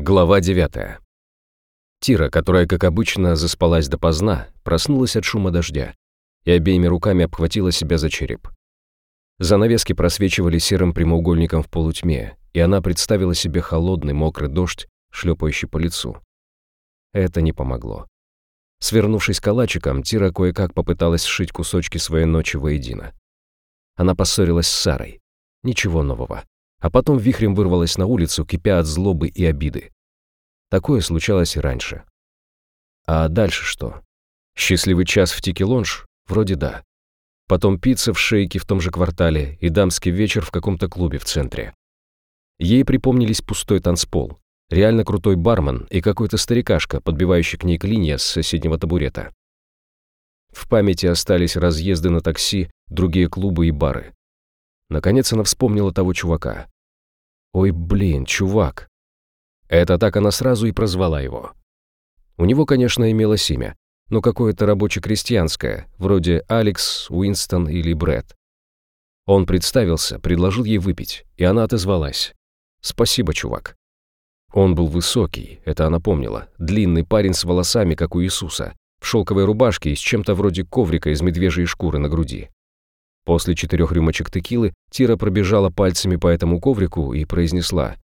Глава 9. Тира, которая, как обычно, заспалась допоздна, проснулась от шума дождя и обеими руками обхватила себя за череп. Занавески просвечивали серым прямоугольником в полутьме, и она представила себе холодный мокрый дождь, шлепающий по лицу. Это не помогло. Свернувшись калачиком, Тира кое-как попыталась сшить кусочки своей ночи воедино. Она поссорилась с Сарой. Ничего нового а потом вихрем вырвалась на улицу, кипя от злобы и обиды. Такое случалось и раньше. А дальше что? Счастливый час в Тики-Лонж? Вроде да. Потом пицца в шейке в том же квартале и дамский вечер в каком-то клубе в центре. Ей припомнились пустой танцпол, реально крутой бармен и какой-то старикашка, подбивающий к ней клинья с соседнего табурета. В памяти остались разъезды на такси, другие клубы и бары. Наконец она вспомнила того чувака. Ой, блин, чувак. Это так она сразу и прозвала его. У него, конечно, имелось имя, но какое-то рабоче-крестьянское, вроде Алекс, Уинстон или Брэд. Он представился, предложил ей выпить, и она отозвалась. «Спасибо, чувак». Он был высокий, это она помнила, длинный парень с волосами, как у Иисуса, в шелковой рубашке и с чем-то вроде коврика из медвежьей шкуры на груди. После четырех рюмочек текилы Тира пробежала пальцами по этому коврику и произнесла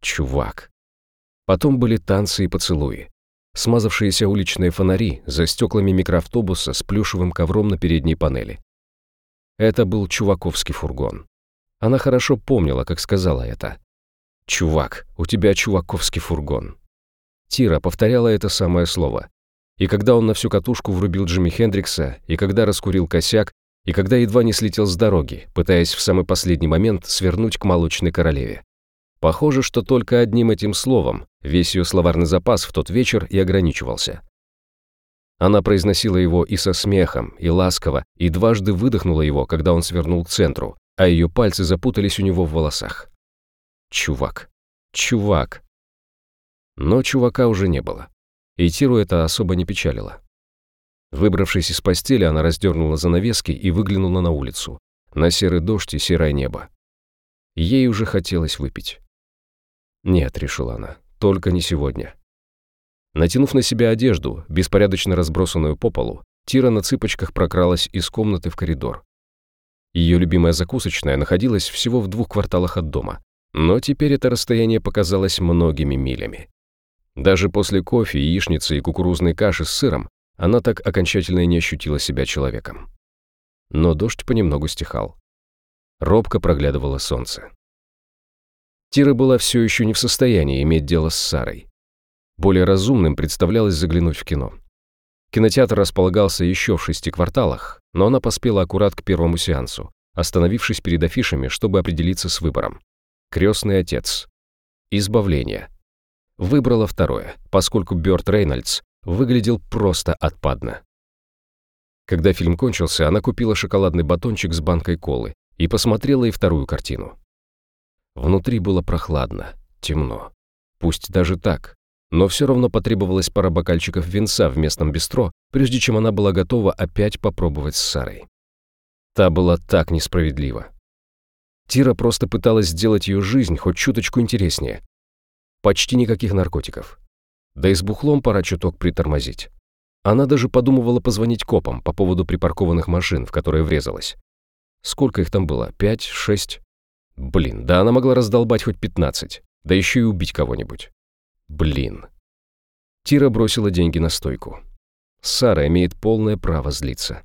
«Чувак». Потом были танцы и поцелуи. Смазавшиеся уличные фонари за стеклами микроавтобуса с плюшевым ковром на передней панели. Это был чуваковский фургон. Она хорошо помнила, как сказала это. «Чувак, у тебя чуваковский фургон». Тира повторяла это самое слово. И когда он на всю катушку врубил Джимми Хендрикса, и когда раскурил косяк, и когда едва не слетел с дороги, пытаясь в самый последний момент свернуть к молочной королеве. Похоже, что только одним этим словом весь ее словарный запас в тот вечер и ограничивался. Она произносила его и со смехом, и ласково, и дважды выдохнула его, когда он свернул к центру, а ее пальцы запутались у него в волосах. Чувак. Чувак. Но чувака уже не было. И Тиру это особо не печалило. Выбравшись из постели, она раздернула занавески и выглянула на улицу, на серый дождь и серое небо. Ей уже хотелось выпить. «Нет», — решила она, — «только не сегодня». Натянув на себя одежду, беспорядочно разбросанную по полу, Тира на цыпочках прокралась из комнаты в коридор. Ее любимая закусочная находилась всего в двух кварталах от дома, но теперь это расстояние показалось многими милями. Даже после кофе, яичницы и кукурузной каши с сыром она так окончательно и не ощутила себя человеком. Но дождь понемногу стихал. Робко проглядывало солнце. Тира была все еще не в состоянии иметь дело с Сарой. Более разумным представлялось заглянуть в кино. Кинотеатр располагался еще в шести кварталах, но она поспела аккурат к первому сеансу, остановившись перед афишами, чтобы определиться с выбором. «Крестный отец». «Избавление». Выбрала второе, поскольку Бёрд Рейнольдс выглядел просто отпадно. Когда фильм кончился, она купила шоколадный батончик с банкой колы и посмотрела и вторую картину. Внутри было прохладно, темно. Пусть даже так, но все равно потребовалось пара бокальчиков винца в местном бистро, прежде чем она была готова опять попробовать с Сарой. Та была так несправедлива. Тира просто пыталась сделать ее жизнь хоть чуточку интереснее. Почти никаких наркотиков. Да и с бухлом пора чуток притормозить. Она даже подумывала позвонить копам по поводу припаркованных машин, в которые врезалась. Сколько их там было? Пять? Шесть? Блин, да она могла раздолбать хоть пятнадцать. Да еще и убить кого-нибудь. Блин. Тира бросила деньги на стойку. Сара имеет полное право злиться.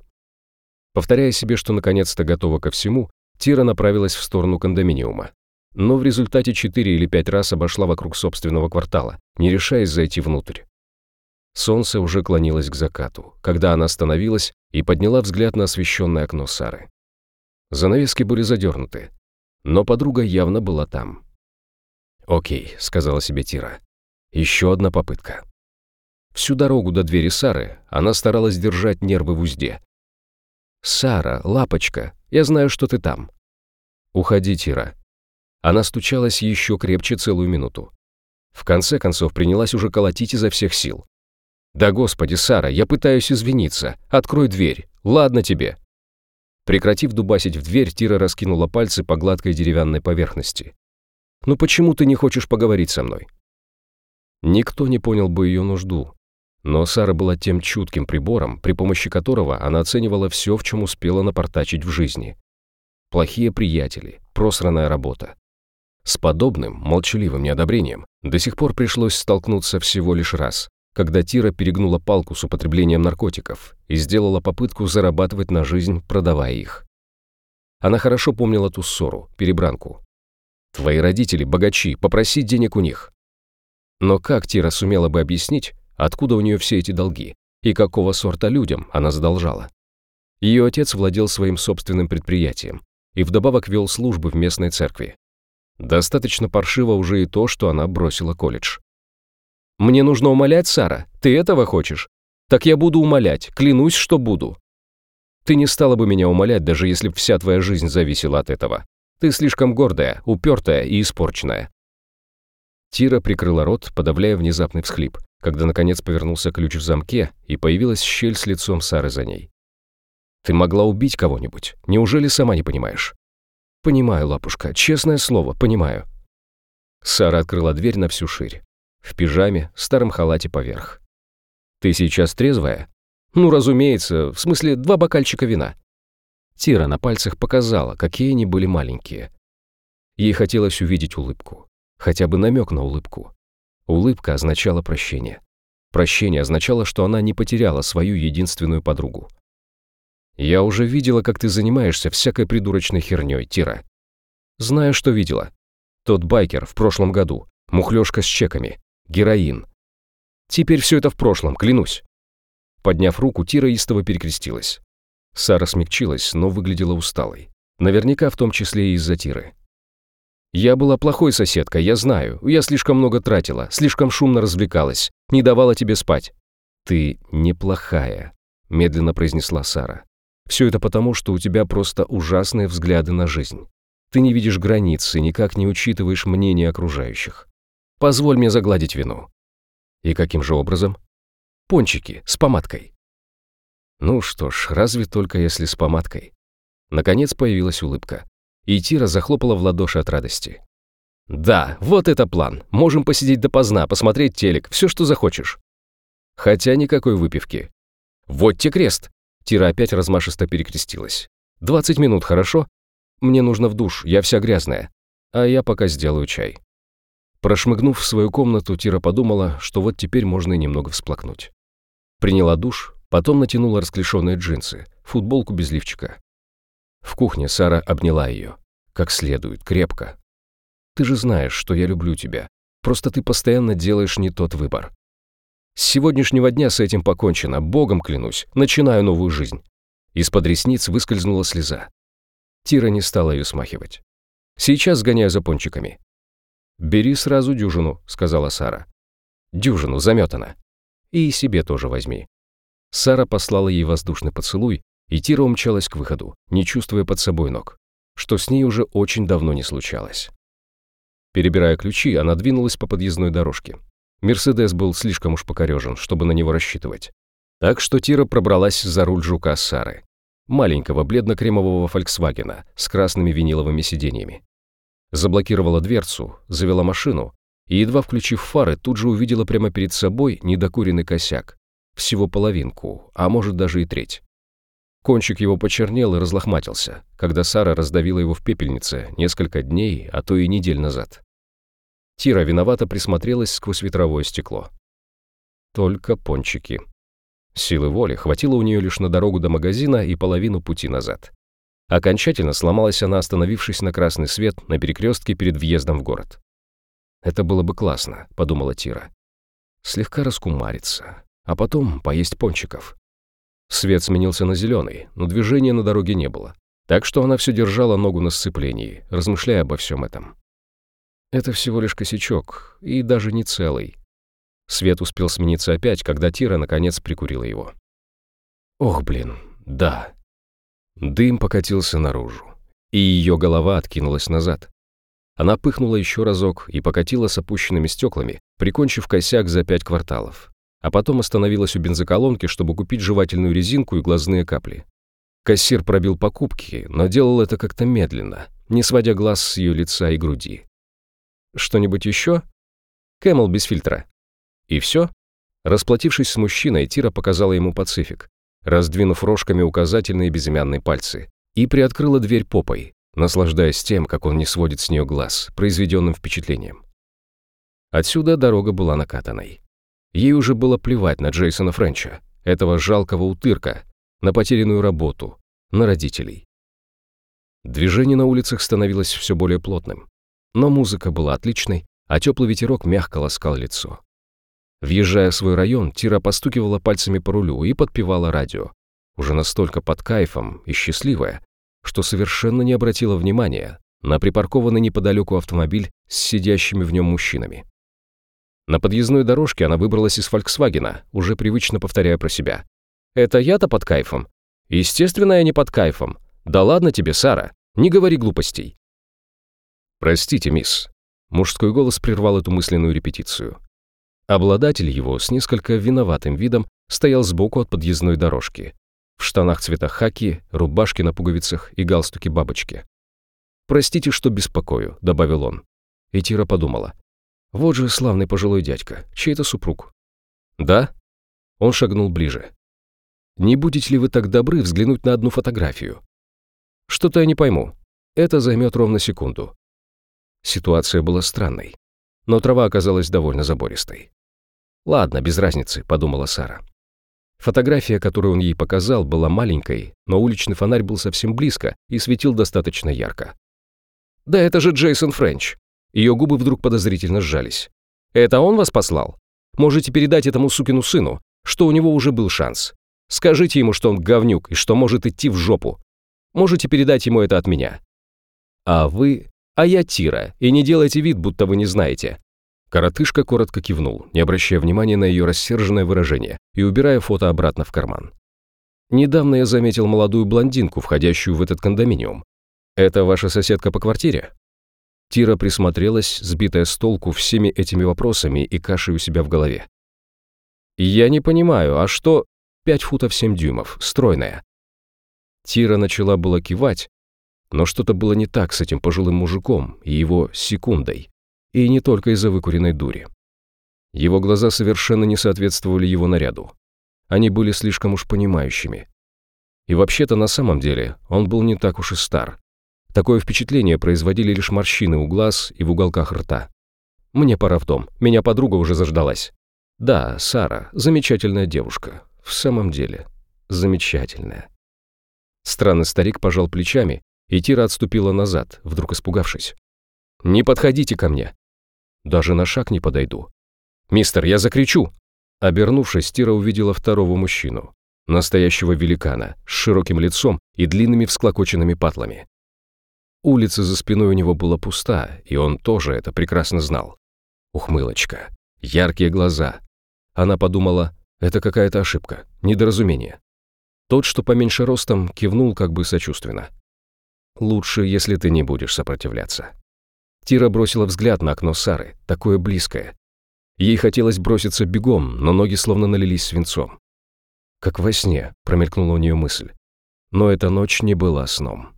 Повторяя себе, что наконец-то готова ко всему, Тира направилась в сторону кондоминиума но в результате четыре или пять раз обошла вокруг собственного квартала, не решаясь зайти внутрь. Солнце уже клонилось к закату, когда она остановилась и подняла взгляд на освещенное окно Сары. Занавески были задернуты, но подруга явно была там. «Окей», — сказала себе Тира. «Еще одна попытка». Всю дорогу до двери Сары она старалась держать нервы в узде. «Сара, лапочка, я знаю, что ты там». «Уходи, Тира», она стучалась еще крепче целую минуту. В конце концов принялась уже колотить изо всех сил. «Да господи, Сара, я пытаюсь извиниться. Открой дверь. Ладно тебе». Прекратив дубасить в дверь, Тира раскинула пальцы по гладкой деревянной поверхности. «Ну почему ты не хочешь поговорить со мной?» Никто не понял бы ее нужду. Но Сара была тем чутким прибором, при помощи которого она оценивала все, в чем успела напортачить в жизни. Плохие приятели, просранная работа. С подобным, молчаливым неодобрением до сих пор пришлось столкнуться всего лишь раз, когда Тира перегнула палку с употреблением наркотиков и сделала попытку зарабатывать на жизнь, продавая их. Она хорошо помнила ту ссору, перебранку. «Твои родители богачи, попроси денег у них». Но как Тира сумела бы объяснить, откуда у нее все эти долги и какого сорта людям она задолжала? Ее отец владел своим собственным предприятием и вдобавок вел службы в местной церкви. Достаточно паршиво уже и то, что она бросила колледж. «Мне нужно умолять, Сара? Ты этого хочешь? Так я буду умолять, клянусь, что буду. Ты не стала бы меня умолять, даже если б вся твоя жизнь зависела от этого. Ты слишком гордая, упертая и испорченная». Тира прикрыла рот, подавляя внезапный всхлип, когда наконец повернулся ключ в замке и появилась щель с лицом Сары за ней. «Ты могла убить кого-нибудь. Неужели сама не понимаешь?» «Понимаю, лапушка, честное слово, понимаю». Сара открыла дверь на всю ширь. В пижаме, старом халате поверх. «Ты сейчас трезвая?» «Ну, разумеется, в смысле, два бокальчика вина». Тира на пальцах показала, какие они были маленькие. Ей хотелось увидеть улыбку. Хотя бы намек на улыбку. Улыбка означала прощение. Прощение означало, что она не потеряла свою единственную подругу. «Я уже видела, как ты занимаешься всякой придурочной херней, Тира». «Знаю, что видела. Тот байкер в прошлом году, мухлёшка с чеками, героин. Теперь все это в прошлом, клянусь». Подняв руку, Тира истово перекрестилась. Сара смягчилась, но выглядела усталой. Наверняка в том числе и из-за Тиры. «Я была плохой соседкой, я знаю. Я слишком много тратила, слишком шумно развлекалась, не давала тебе спать». «Ты неплохая», — медленно произнесла Сара. «Все это потому, что у тебя просто ужасные взгляды на жизнь. Ты не видишь границ и никак не учитываешь мнение окружающих. Позволь мне загладить вину». «И каким же образом?» «Пончики, с помадкой». Ну что ж, разве только если с помадкой. Наконец появилась улыбка. И Тира захлопала в ладоши от радости. «Да, вот это план. Можем посидеть допоздна, посмотреть телек, все, что захочешь». Хотя никакой выпивки. «Вот те крест!» Тира опять размашисто перекрестилась. «Двадцать минут, хорошо? Мне нужно в душ, я вся грязная. А я пока сделаю чай». Прошмыгнув в свою комнату, Тира подумала, что вот теперь можно немного всплакнуть. Приняла душ, потом натянула расклешенные джинсы, футболку без лифчика. В кухне Сара обняла ее. Как следует, крепко. «Ты же знаешь, что я люблю тебя. Просто ты постоянно делаешь не тот выбор. С сегодняшнего дня с этим покончено, богом клянусь, начинаю новую жизнь». Из-под ресниц выскользнула слеза. Тира не стала ее смахивать. «Сейчас сгоняю за пончиками». «Бери сразу дюжину», — сказала Сара. «Дюжину, заметана. И себе тоже возьми». Сара послала ей воздушный поцелуй, и Тира умчалась к выходу, не чувствуя под собой ног, что с ней уже очень давно не случалось. Перебирая ключи, она двинулась по подъездной дорожке. Мерседес был слишком уж покорежен, чтобы на него рассчитывать. Так что Тира пробралась за руль жука Сары. Маленького бледно-кремового «Фольксвагена» с красными виниловыми сиденьями. Заблокировала дверцу, завела машину и, едва включив фары, тут же увидела прямо перед собой недокуренный косяк. Всего половинку, а может даже и треть. Кончик его почернел и разлохматился, когда Сара раздавила его в пепельнице несколько дней, а то и недель назад. Тира виновато присмотрелась сквозь ветровое стекло. Только пончики. Силы воли хватило у нее лишь на дорогу до магазина и половину пути назад. Окончательно сломалась она, остановившись на красный свет на перекрестке перед въездом в город. «Это было бы классно», — подумала Тира. «Слегка раскумариться, а потом поесть пончиков». Свет сменился на зеленый, но движения на дороге не было. Так что она все держала ногу на сцеплении, размышляя обо всем этом. Это всего лишь косячок, и даже не целый. Свет успел смениться опять, когда Тира наконец прикурила его. Ох, блин, да. Дым покатился наружу, и ее голова откинулась назад. Она пыхнула еще разок и покатила с опущенными стеклами, прикончив косяк за пять кварталов а потом остановилась у бензоколонки, чтобы купить жевательную резинку и глазные капли. Кассир пробил покупки, но делал это как-то медленно, не сводя глаз с ее лица и груди. «Что-нибудь еще?» «Camel без фильтра». И все? Расплатившись с мужчиной, Тира показала ему пацифик, раздвинув рожками указательные безымянные пальцы, и приоткрыла дверь попой, наслаждаясь тем, как он не сводит с нее глаз, произведенным впечатлением. Отсюда дорога была накатанной. Ей уже было плевать на Джейсона Френча, этого жалкого утырка, на потерянную работу, на родителей. Движение на улицах становилось все более плотным. Но музыка была отличной, а теплый ветерок мягко ласкал лицо. Въезжая в свой район, Тира постукивала пальцами по рулю и подпевала радио, уже настолько под кайфом и счастливая, что совершенно не обратила внимания на припаркованный неподалеку автомобиль с сидящими в нем мужчинами. На подъездной дорожке она выбралась из «Фольксвагена», уже привычно повторяя про себя. «Это я-то под кайфом?» «Естественно, я не под кайфом. Да ладно тебе, Сара, не говори глупостей». «Простите, мисс». Мужской голос прервал эту мысленную репетицию. Обладатель его с несколько виноватым видом стоял сбоку от подъездной дорожки. В штанах цвета хаки, рубашке на пуговицах и галстуке бабочки. «Простите, что беспокою», — добавил он. И Тира подумала. «Вот же славный пожилой дядька, чей-то супруг». «Да?» Он шагнул ближе. «Не будете ли вы так добры взглянуть на одну фотографию?» «Что-то я не пойму. Это займет ровно секунду». Ситуация была странной, но трава оказалась довольно забористой. «Ладно, без разницы», — подумала Сара. Фотография, которую он ей показал, была маленькой, но уличный фонарь был совсем близко и светил достаточно ярко. «Да это же Джейсон Френч!» Ее губы вдруг подозрительно сжались. «Это он вас послал? Можете передать этому сукину сыну, что у него уже был шанс. Скажите ему, что он говнюк и что может идти в жопу. Можете передать ему это от меня. А вы... А я Тира, и не делайте вид, будто вы не знаете». Коротышка коротко кивнул, не обращая внимания на ее рассерженное выражение и убирая фото обратно в карман. «Недавно я заметил молодую блондинку, входящую в этот кондоминиум. Это ваша соседка по квартире?» Тира присмотрелась, сбитая с толку всеми этими вопросами и кашей у себя в голове. «Я не понимаю, а что...» «Пять футов семь дюймов, стройная. Тира начала было кивать, но что-то было не так с этим пожилым мужиком и его секундой, и не только из-за выкуренной дури. Его глаза совершенно не соответствовали его наряду. Они были слишком уж понимающими. И вообще-то на самом деле он был не так уж и стар. Такое впечатление производили лишь морщины у глаз и в уголках рта. «Мне пора в дом, меня подруга уже заждалась». «Да, Сара, замечательная девушка. В самом деле, замечательная». Странный старик пожал плечами, и Тира отступила назад, вдруг испугавшись. «Не подходите ко мне!» «Даже на шаг не подойду!» «Мистер, я закричу!» Обернувшись, Тира увидела второго мужчину, настоящего великана, с широким лицом и длинными всклокоченными патлами. Улица за спиной у него была пуста, и он тоже это прекрасно знал. Ухмылочка, яркие глаза. Она подумала, это какая-то ошибка, недоразумение. Тот, что поменьше ростом, кивнул как бы сочувственно. «Лучше, если ты не будешь сопротивляться». Тира бросила взгляд на окно Сары, такое близкое. Ей хотелось броситься бегом, но ноги словно налились свинцом. «Как во сне», — промелькнула у нее мысль. Но эта ночь не была сном.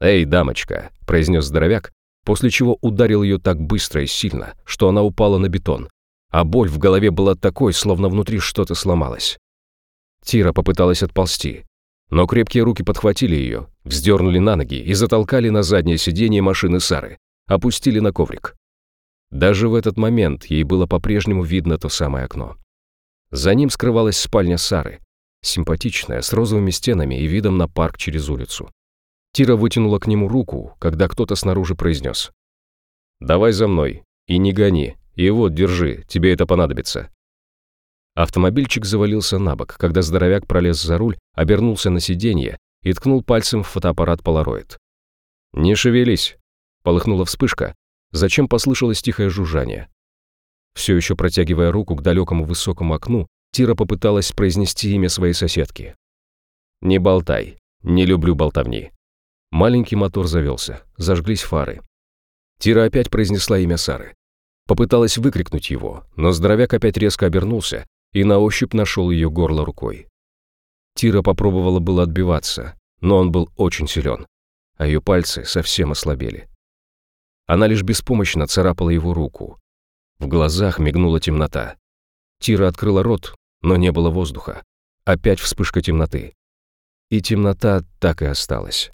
«Эй, дамочка», — произнес здоровяк, после чего ударил ее так быстро и сильно, что она упала на бетон, а боль в голове была такой, словно внутри что-то сломалось. Тира попыталась отползти, но крепкие руки подхватили ее, вздернули на ноги и затолкали на заднее сиденье машины Сары, опустили на коврик. Даже в этот момент ей было по-прежнему видно то самое окно. За ним скрывалась спальня Сары, симпатичная, с розовыми стенами и видом на парк через улицу. Тира вытянула к нему руку, когда кто-то снаружи произнес. «Давай за мной, и не гони, и вот, держи, тебе это понадобится». Автомобильчик завалился на бок, когда здоровяк пролез за руль, обернулся на сиденье и ткнул пальцем в фотоаппарат Polaroid. «Не шевелись!» — полыхнула вспышка, зачем послышалось тихое жужжание. Все еще протягивая руку к далекому высокому окну, Тира попыталась произнести имя своей соседки. «Не болтай. Не люблю болтовни». Маленький мотор завелся, зажглись фары. Тира опять произнесла имя Сары. Попыталась выкрикнуть его, но здоровяк опять резко обернулся и на ощупь нашел ее горло рукой. Тира попробовала было отбиваться, но он был очень силен, а ее пальцы совсем ослабели. Она лишь беспомощно царапала его руку. В глазах мигнула темнота, Тира открыла рот, но не было воздуха. Опять вспышка темноты. И темнота так и осталась.